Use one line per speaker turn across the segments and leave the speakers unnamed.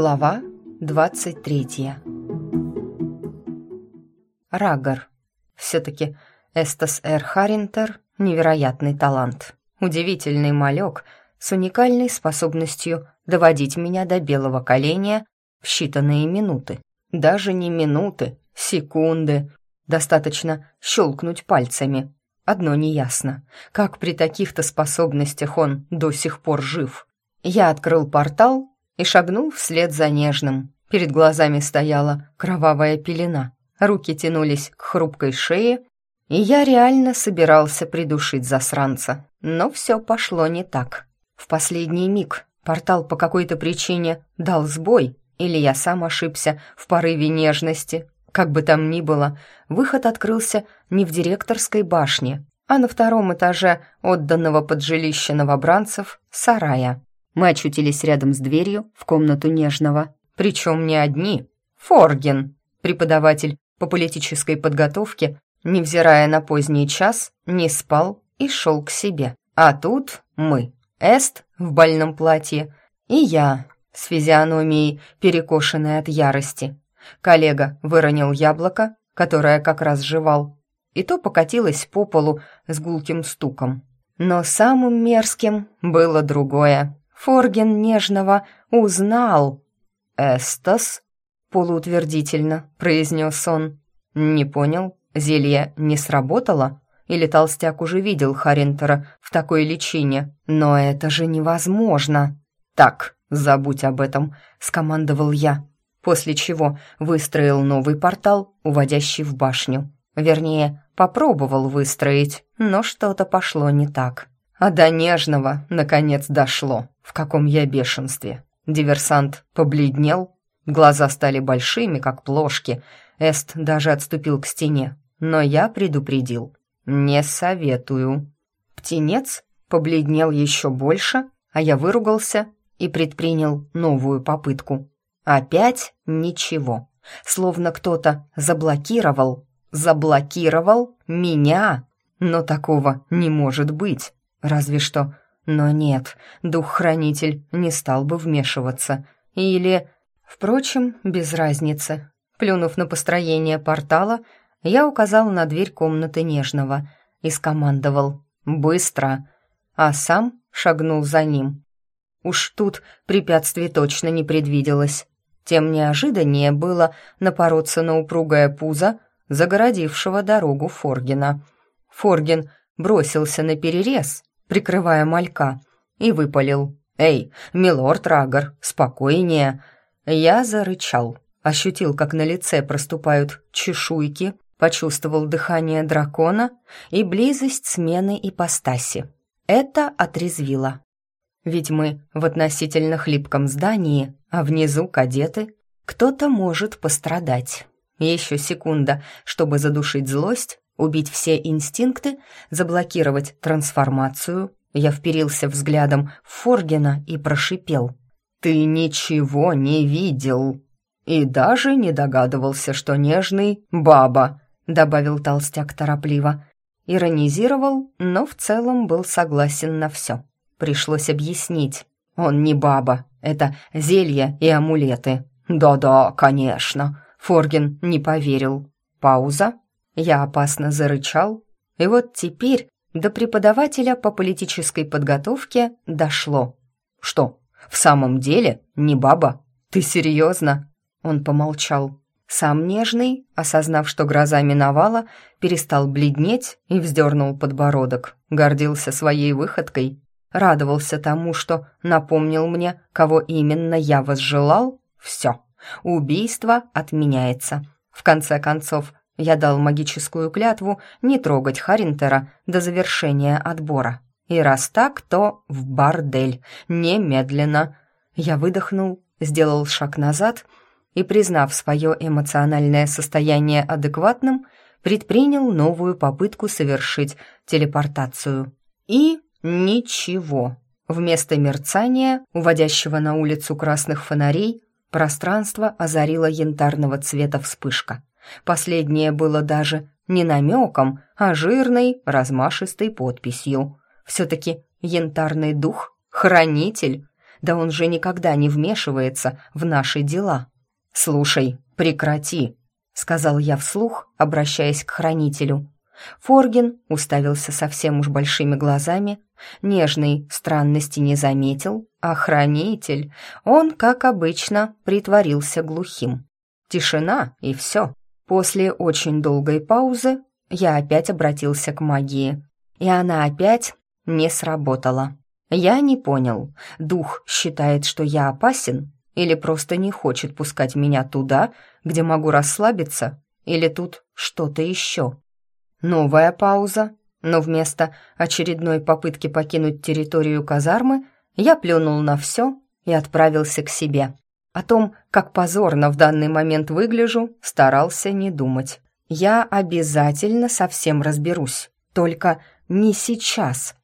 Глава 23 Рагор. Все-таки Эстас Эр Харинтер — невероятный талант. Удивительный малек с уникальной способностью доводить меня до белого коленя в считанные минуты. Даже не минуты, секунды. Достаточно щелкнуть пальцами. Одно неясно. Как при таких-то способностях он до сих пор жив? Я открыл портал и шагнул вслед за нежным. Перед глазами стояла кровавая пелена. Руки тянулись к хрупкой шее, и я реально собирался придушить засранца. Но все пошло не так. В последний миг портал по какой-то причине дал сбой, или я сам ошибся в порыве нежности. Как бы там ни было, выход открылся не в директорской башне, а на втором этаже отданного под жилище новобранцев сарая. Мы очутились рядом с дверью в комнату Нежного. Причем не одни. Форген, преподаватель по политической подготовке, невзирая на поздний час, не спал и шел к себе. А тут мы. Эст в больном платье и я с физиономией, перекошенной от ярости. Коллега выронил яблоко, которое как раз жевал, и то покатилось по полу с гулким стуком. Но самым мерзким было другое. Форген нежного узнал. «Эстас?» — полуутвердительно произнес он. «Не понял, зелье не сработало?» Или толстяк уже видел Харинтера в такой личине? Но это же невозможно. «Так, забудь об этом», — скомандовал я, после чего выстроил новый портал, уводящий в башню. Вернее, попробовал выстроить, но что-то пошло не так. А до нежного, наконец, дошло, в каком я бешенстве. Диверсант побледнел, глаза стали большими, как плошки. Эст даже отступил к стене, но я предупредил. «Не советую». Птенец побледнел еще больше, а я выругался и предпринял новую попытку. Опять ничего. Словно кто-то заблокировал, заблокировал меня. Но такого не может быть. Разве что... Но нет, дух-хранитель не стал бы вмешиваться. Или... Впрочем, без разницы. Плюнув на построение портала, я указал на дверь комнаты Нежного и скомандовал «Быстро!», а сам шагнул за ним. Уж тут препятствий точно не предвиделось. Тем неожиданнее было напороться на упругое пузо, загородившего дорогу Форгина. Форгин бросился на перерез, прикрывая малька, и выпалил. «Эй, милорд Рагор, спокойнее!» Я зарычал, ощутил, как на лице проступают чешуйки, почувствовал дыхание дракона и близость смены ипостаси. Это отрезвило. Ведь мы в относительно хлипком здании, а внизу кадеты. Кто-то может пострадать. Еще секунда, чтобы задушить злость, убить все инстинкты, заблокировать трансформацию. Я вперился взглядом в Форгена и прошипел. «Ты ничего не видел!» «И даже не догадывался, что нежный — баба», — добавил толстяк торопливо. Иронизировал, но в целом был согласен на все. Пришлось объяснить. «Он не баба, это зелья и амулеты». «Да-да, конечно», — Форген не поверил. Пауза. Я опасно зарычал. И вот теперь до преподавателя по политической подготовке дошло. «Что, в самом деле не баба? Ты серьезно?» Он помолчал. Сам нежный, осознав, что гроза миновала, перестал бледнеть и вздернул подбородок. Гордился своей выходкой. Радовался тому, что напомнил мне, кого именно я возжелал. Все, убийство отменяется. В конце концов, я дал магическую клятву не трогать Харинтера до завершения отбора. И раз так, то в бордель, немедленно. Я выдохнул, сделал шаг назад и, признав свое эмоциональное состояние адекватным, предпринял новую попытку совершить телепортацию. И ничего. Вместо мерцания, уводящего на улицу красных фонарей, пространство озарила янтарного цвета вспышка. Последнее было даже не намеком, а жирной, размашистой подписью. Все-таки янтарный дух — хранитель. Да он же никогда не вмешивается в наши дела. «Слушай, прекрати», — сказал я вслух, обращаясь к хранителю. Форгин уставился совсем уж большими глазами, нежный странности не заметил, а хранитель, он, как обычно, притворился глухим. Тишина и все. После очень долгой паузы я опять обратился к магии, и она опять не сработала. Я не понял, дух считает, что я опасен, или просто не хочет пускать меня туда, где могу расслабиться, или тут что-то еще. Новая пауза, но вместо очередной попытки покинуть территорию казармы я плюнул на все и отправился к себе. О том, как позорно в данный момент выгляжу, старался не думать. Я обязательно совсем разберусь, только не сейчас.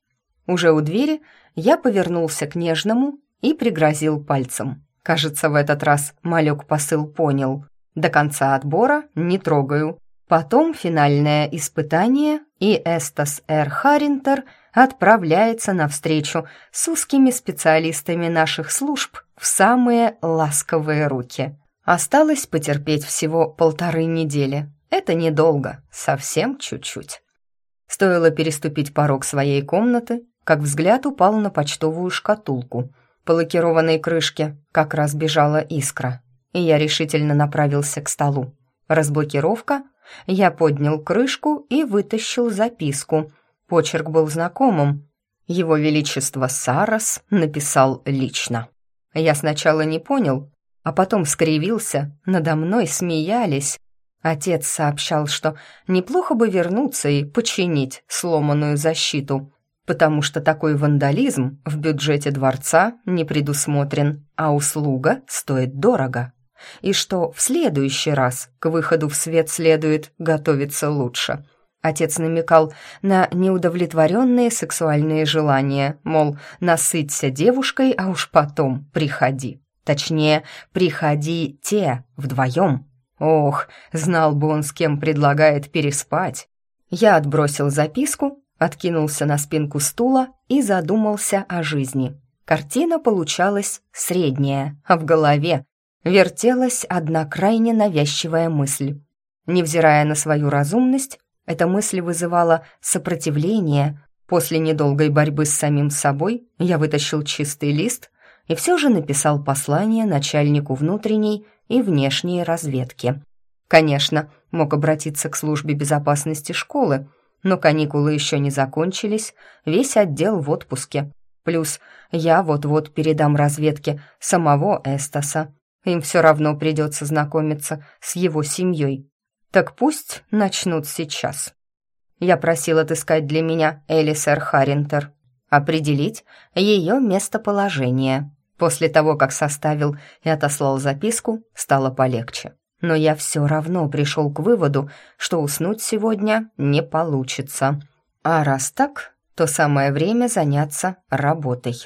Уже у двери я повернулся к нежному и пригрозил пальцем. Кажется, в этот раз малек посыл понял. До конца отбора не трогаю. Потом финальное испытание, и Эстас Эр Харинтер отправляется навстречу с узкими специалистами наших служб в самые ласковые руки. Осталось потерпеть всего полторы недели. Это недолго, совсем чуть-чуть. Стоило переступить порог своей комнаты, как взгляд упал на почтовую шкатулку. По лакированной крышке как раз бежала искра, и я решительно направился к столу. Разблокировка — я поднял крышку и вытащил записку. Почерк был знакомым. Его Величество Сарас написал лично. Я сначала не понял, а потом скривился, надо мной смеялись. Отец сообщал, что неплохо бы вернуться и починить сломанную защиту, потому что такой вандализм в бюджете дворца не предусмотрен, а услуга стоит дорого и что в следующий раз к выходу в свет следует готовиться лучше. Отец намекал на неудовлетворенные сексуальные желания, мол, насыться девушкой, а уж потом приходи. Точнее, приходи те вдвоем. Ох, знал бы он, с кем предлагает переспать. Я отбросил записку, откинулся на спинку стула и задумался о жизни. Картина получалась средняя, а в голове вертелась одна крайне навязчивая мысль. Невзирая на свою разумность, эта мысль вызывала сопротивление. После недолгой борьбы с самим собой я вытащил чистый лист и все же написал послание начальнику внутренней и внешней разведки. Конечно, мог обратиться к службе безопасности школы, но каникулы еще не закончились, весь отдел в отпуске. Плюс я вот-вот передам разведке самого Эстаса, им все равно придется знакомиться с его семьей. Так пусть начнут сейчас. Я просил отыскать для меня Элисер Харинтер, определить ее местоположение. После того, как составил и отослал записку, стало полегче. Но я все равно пришел к выводу, что уснуть сегодня не получится. А раз так, то самое время заняться работой.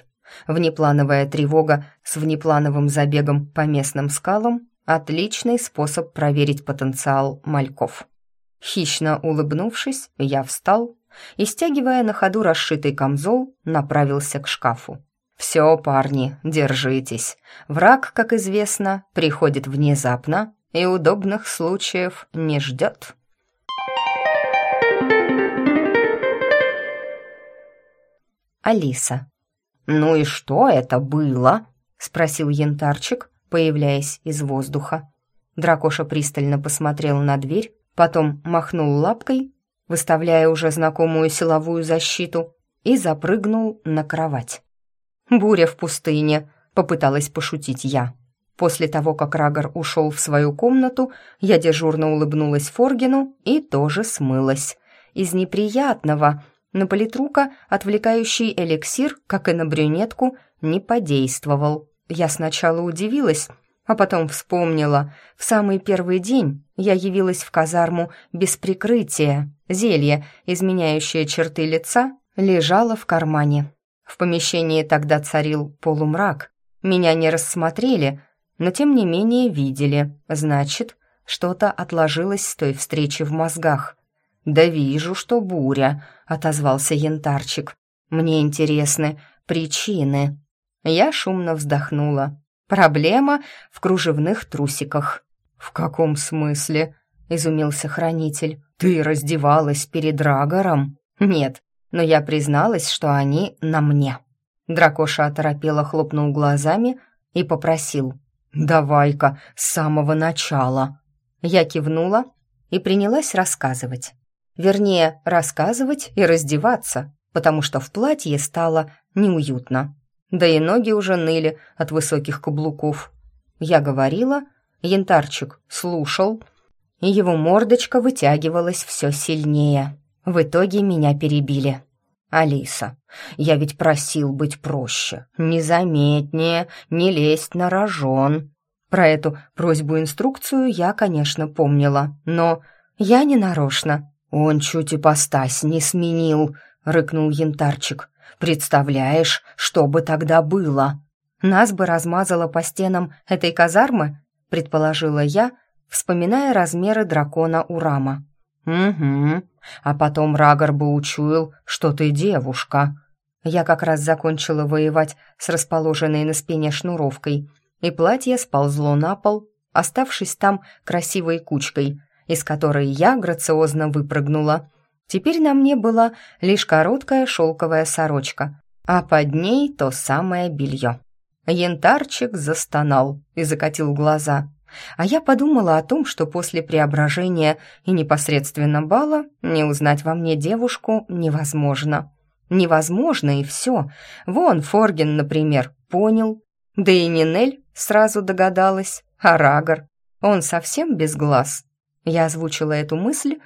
Внеплановая тревога с внеплановым забегом по местным скалам – отличный способ проверить потенциал мальков. Хищно улыбнувшись, я встал и, стягивая на ходу расшитый камзол, направился к шкафу. «Все, парни, держитесь. Враг, как известно, приходит внезапно и удобных случаев не ждет». Алиса «Ну и что это было?» — спросил янтарчик, появляясь из воздуха. Дракоша пристально посмотрел на дверь, потом махнул лапкой, выставляя уже знакомую силовую защиту, и запрыгнул на кровать. «Буря в пустыне», — попыталась пошутить я. После того, как Рагор ушел в свою комнату, я дежурно улыбнулась Форгину и тоже смылась. Из неприятного на политрука отвлекающий эликсир, как и на брюнетку, не подействовал. Я сначала удивилась, а потом вспомнила. В самый первый день я явилась в казарму без прикрытия. Зелье, изменяющее черты лица, лежало в кармане. В помещении тогда царил полумрак. Меня не рассмотрели, но тем не менее видели. Значит, что-то отложилось с той встречи в мозгах. «Да вижу, что буря», — отозвался янтарчик. «Мне интересны причины». Я шумно вздохнула. Проблема в кружевных трусиках. «В каком смысле?» — изумился хранитель. «Ты раздевалась перед Рагором?» «Нет, но я призналась, что они на мне». Дракоша оторопело хлопнул глазами и попросил. «Давай-ка с самого начала». Я кивнула и принялась рассказывать. Вернее, рассказывать и раздеваться, потому что в платье стало неуютно. Да и ноги уже ныли от высоких каблуков. Я говорила, янтарчик слушал, и его мордочка вытягивалась все сильнее. В итоге меня перебили. «Алиса, я ведь просил быть проще, незаметнее, не лезть на рожон». Про эту просьбу-инструкцию я, конечно, помнила, но я не нарочно. «Он чуть ипостась не сменил», — рыкнул янтарчик. «Представляешь, что бы тогда было?» «Нас бы размазало по стенам этой казармы», — предположила я, вспоминая размеры дракона Урама. «Угу. А потом Рагор бы учуял, что ты девушка». Я как раз закончила воевать с расположенной на спине шнуровкой, и платье сползло на пол, оставшись там красивой кучкой, из которой я грациозно выпрыгнула. Теперь на мне была лишь короткая шелковая сорочка, а под ней то самое белье. Янтарчик застонал и закатил глаза. А я подумала о том, что после преображения и непосредственно бала не узнать во мне девушку невозможно. Невозможно и все. Вон Форген, например, понял. Да и Нинель сразу догадалась. А Рагор, он совсем без глаз. Я озвучила эту мысль,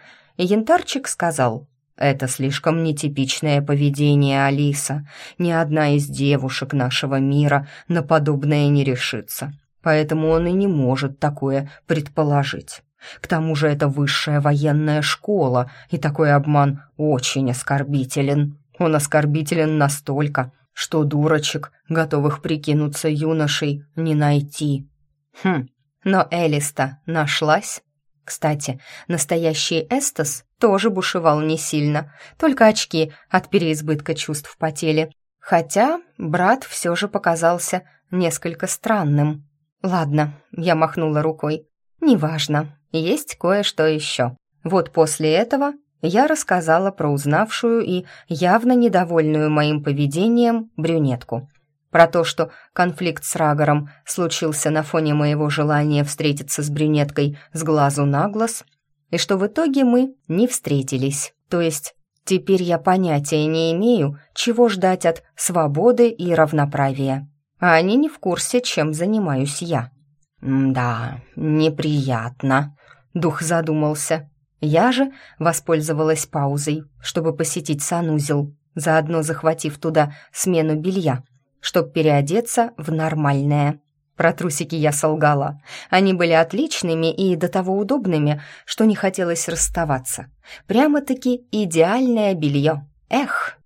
янтарчик сказал, «Это слишком нетипичное поведение, Алиса. Ни одна из девушек нашего мира на подобное не решится, поэтому он и не может такое предположить». К тому же это высшая военная школа, и такой обман очень оскорбителен. Он оскорбителен настолько, что дурочек, готовых прикинуться юношей, не найти. Хм, но Элиста нашлась. Кстати, настоящий Эстас тоже бушевал не сильно, только очки от переизбытка чувств потели. Хотя брат все же показался несколько странным. «Ладно», — я махнула рукой, — «неважно, есть кое-что еще». Вот после этого я рассказала про узнавшую и явно недовольную моим поведением брюнетку — про то, что конфликт с Рагором случился на фоне моего желания встретиться с брюнеткой с глазу на глаз, и что в итоге мы не встретились. То есть теперь я понятия не имею, чего ждать от свободы и равноправия. А они не в курсе, чем занимаюсь я. «Да, неприятно», — дух задумался. Я же воспользовалась паузой, чтобы посетить санузел, заодно захватив туда смену белья чтоб переодеться в нормальное. Про трусики я солгала. Они были отличными и до того удобными, что не хотелось расставаться. Прямо-таки идеальное белье. Эх!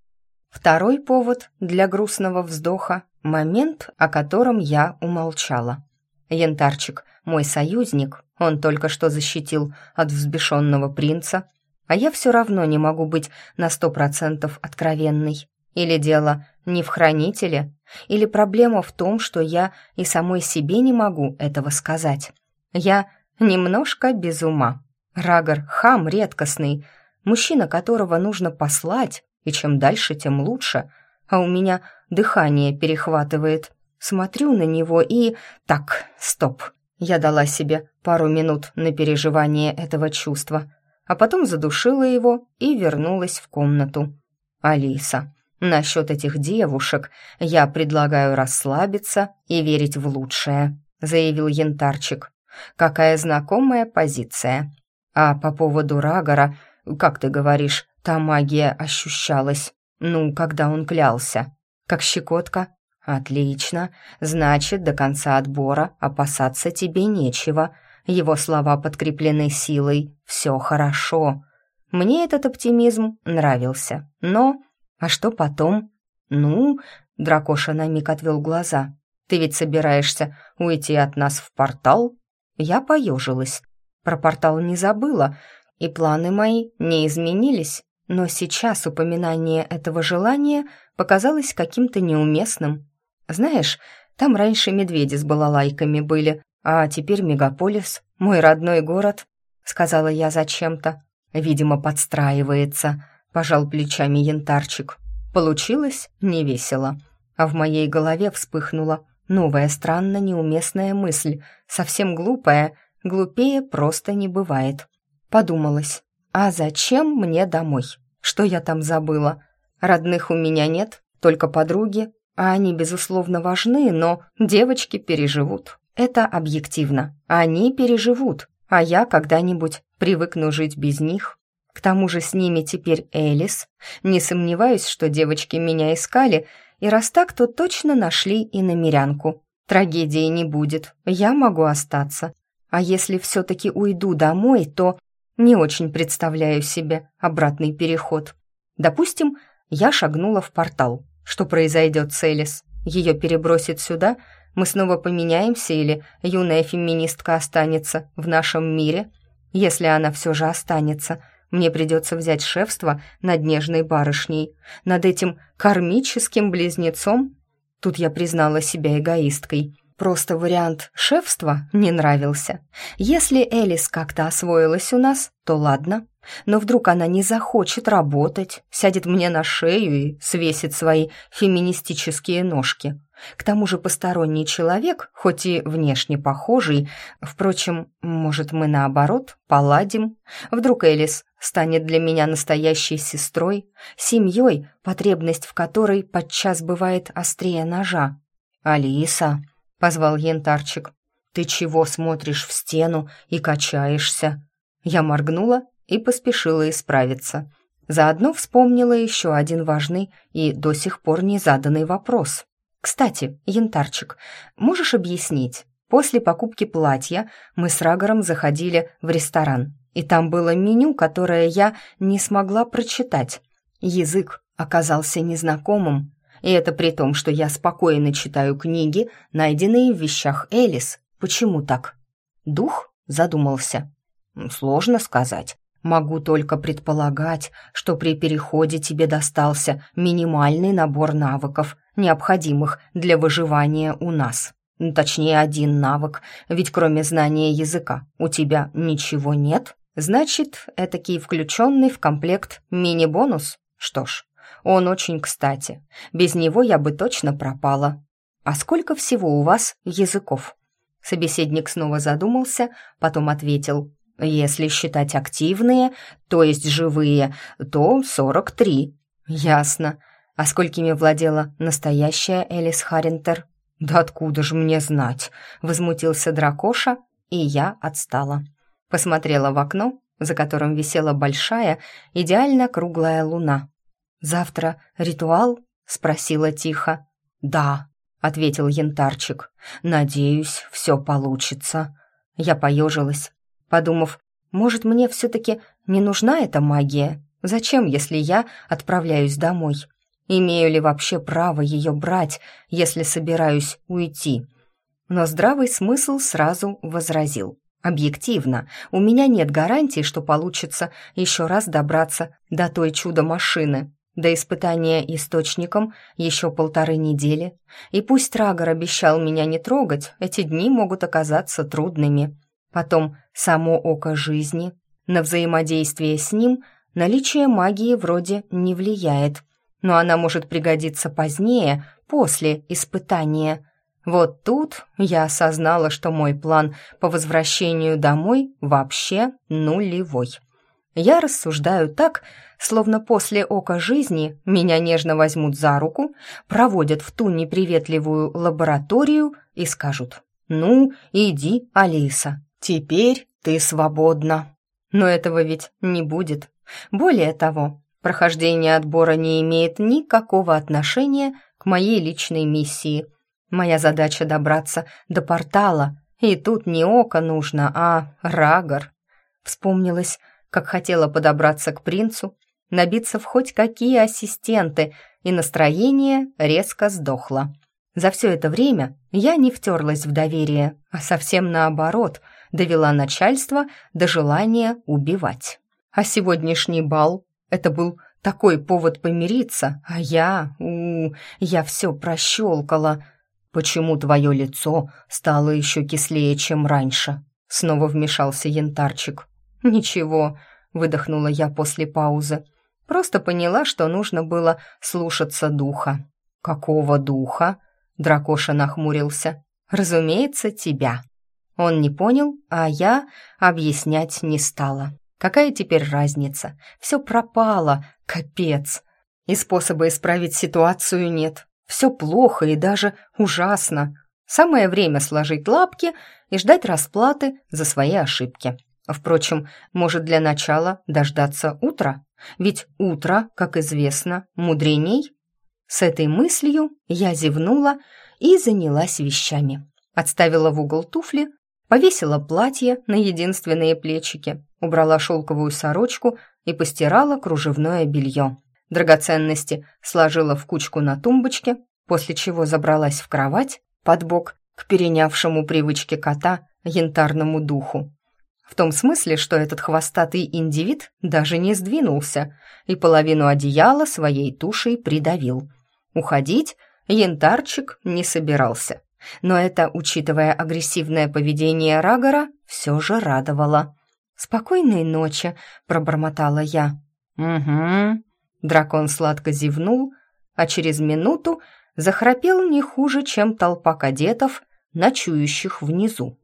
Второй повод для грустного вздоха — момент, о котором я умолчала. Янтарчик, мой союзник, он только что защитил от взбешенного принца, а я все равно не могу быть на сто процентов откровенной. Или дело не в хранителе, или проблема в том, что я и самой себе не могу этого сказать. Я немножко без ума. Рагор — хам редкостный, мужчина, которого нужно послать, и чем дальше, тем лучше. А у меня дыхание перехватывает. Смотрю на него и... Так, стоп. Я дала себе пару минут на переживание этого чувства, а потом задушила его и вернулась в комнату. Алиса. Насчет этих девушек я предлагаю расслабиться и верить в лучшее», — заявил Янтарчик. «Какая знакомая позиция. А по поводу Рагора, как ты говоришь, та магия ощущалась. Ну, когда он клялся. Как щекотка? Отлично. Значит, до конца отбора опасаться тебе нечего. Его слова подкреплены силой. Все хорошо. Мне этот оптимизм нравился. Но а что потом? Ну, Дракоша на миг отвел глаза. Ты ведь собираешься уйти от нас в портал? Я поежилась. Про портал не забыла, и планы мои не изменились. Но сейчас упоминание этого желания показалось каким-то неуместным. Знаешь, там раньше медведи с балалайками были, а теперь мегаполис, мой родной город», — сказала я зачем-то. Видимо, подстраивается, пожал плечами янтарчик. Получилось невесело. А в моей голове вспыхнула новая странно неуместная мысль, совсем глупая, глупее просто не бывает. Подумалось, а зачем мне домой? Что я там забыла? Родных у меня нет, только подруги, а они, безусловно, важны, но девочки переживут. Это объективно. Они переживут, а я когда-нибудь привыкну жить без них. К тому же с ними теперь Элис. Не сомневаюсь, что девочки меня искали, и раз так, то точно нашли и намерянку. Трагедии не будет, я могу остаться. А если все-таки уйду домой, то не очень представляю себе обратный переход. Допустим, я шагнула в портал. Что произойдет с Элис? Ее перебросит сюда? Мы снова поменяемся или юная феминистка останется в нашем мире? Если она все же останется, мне придется взять шефство над нежной барышней, над этим кармическим близнецом. Тут я признала себя эгоисткой. Просто вариант шефства не нравился. Если Элис как-то освоилась у нас, то ладно. Но вдруг она не захочет работать, сядет мне на шею и свесит свои феминистические ножки. К тому же посторонний человек, хоть и внешне похожий, впрочем, может, мы наоборот поладим. Вдруг Элис станет для меня настоящей сестрой, семьей, потребность в которой подчас бывает острее ножа. «Алиса», — позвал янтарчик, — «ты чего смотришь в стену и качаешься?» Я моргнула и поспешила исправиться. Заодно вспомнила еще один важный и до сих пор не заданный вопрос. «Кстати, янтарчик, можешь объяснить, после покупки платья мы с Рагором заходили в ресторан, и там было меню, которое я не смогла прочитать. Язык оказался незнакомым, и это при том, что я спокойно читаю книги, найденные в вещах Элис. Почему так? Дух задумался. Сложно сказать. Могу только предполагать, что при переходе тебе достался минимальный набор навыков, необходимых для выживания у нас. Точнее, один навык, ведь кроме знания языка у тебя ничего нет. Значит, этакий включенный в комплект мини-бонус. Что ж, он очень кстати. Без него я бы точно пропала. А сколько всего у вас языков? Собеседник снова задумался, потом ответил. Если считать активные, то есть живые, то сорок три. Ясно. А сколькими владела настоящая Элис Харинтер? Да откуда же мне знать? Возмутился дракоша, и я отстала. Посмотрела в окно, за которым висела большая, идеально круглая луна. «Завтра ритуал?» — спросила тихо. «Да», — ответил янтарчик. «Надеюсь, все получится». Я поежилась, подумав, может, мне все-таки не нужна эта магия? Зачем, если я отправляюсь домой? Имею ли вообще право ее брать, если собираюсь уйти? Но здравый смысл сразу возразил. Объективно, у меня нет гарантии, что получится еще раз добраться до той чудо-машины. До испытания источником еще полторы недели. И пусть Трагор обещал меня не трогать, эти дни могут оказаться трудными. Потом само око жизни. На взаимодействие с ним наличие магии вроде не влияет, но она может пригодиться позднее, после испытания. Вот тут я осознала, что мой план по возвращению домой вообще нулевой. Я рассуждаю так, словно после ока жизни меня нежно возьмут за руку, проводят в ту неприветливую лабораторию и скажут «Ну, иди, Алиса, «Теперь ты свободна». Но этого ведь не будет. Более того, прохождение отбора не имеет никакого отношения к моей личной миссии. Моя задача добраться до портала, и тут не око нужно, а рагор. Вспомнилось, как хотела подобраться к принцу, набиться в хоть какие ассистенты, и настроение резко сдохло. За все это время я не втерлась в доверие, а совсем наоборот — довела начальство до желания убивать. А сегодняшний бал — это был такой повод помириться, а я, у, я все прощелкала. почему твое лицо стало еще кислее, чем раньше?» Снова вмешался янтарчик. «Ничего», — выдохнула я после паузы. Просто поняла, что нужно было слушаться духа. «Какого духа?» — дракоша нахмурился. «Разумеется, тебя». Он не понял, а я объяснять не стала. Какая теперь разница? Все пропало, капец. И способа исправить ситуацию нет. Все плохо и даже ужасно. Самое время сложить лапки и ждать расплаты за свои ошибки. Впрочем, может для начала дождаться утра, ведь утро, как известно, мудреней. С этой мыслью я зевнула и занялась вещами. Отставила в угол туфли, повесила платье на единственные плечики, убрала шелковую сорочку и постирала кружевное белье. Драгоценности сложила в кучку на тумбочке, после чего забралась в кровать под бок к перенявшему привычки кота янтарному духу. В том смысле, что этот хвостатый индивид даже не сдвинулся и половину одеяла своей тушей придавил. Уходить янтарчик не собирался. Но это, учитывая агрессивное поведение Рагора, все же радовало. «Спокойной ночи», — пробормотала я. «Угу». Дракон сладко зевнул, а через минуту захрапел не хуже, чем толпа кадетов, ночующих внизу.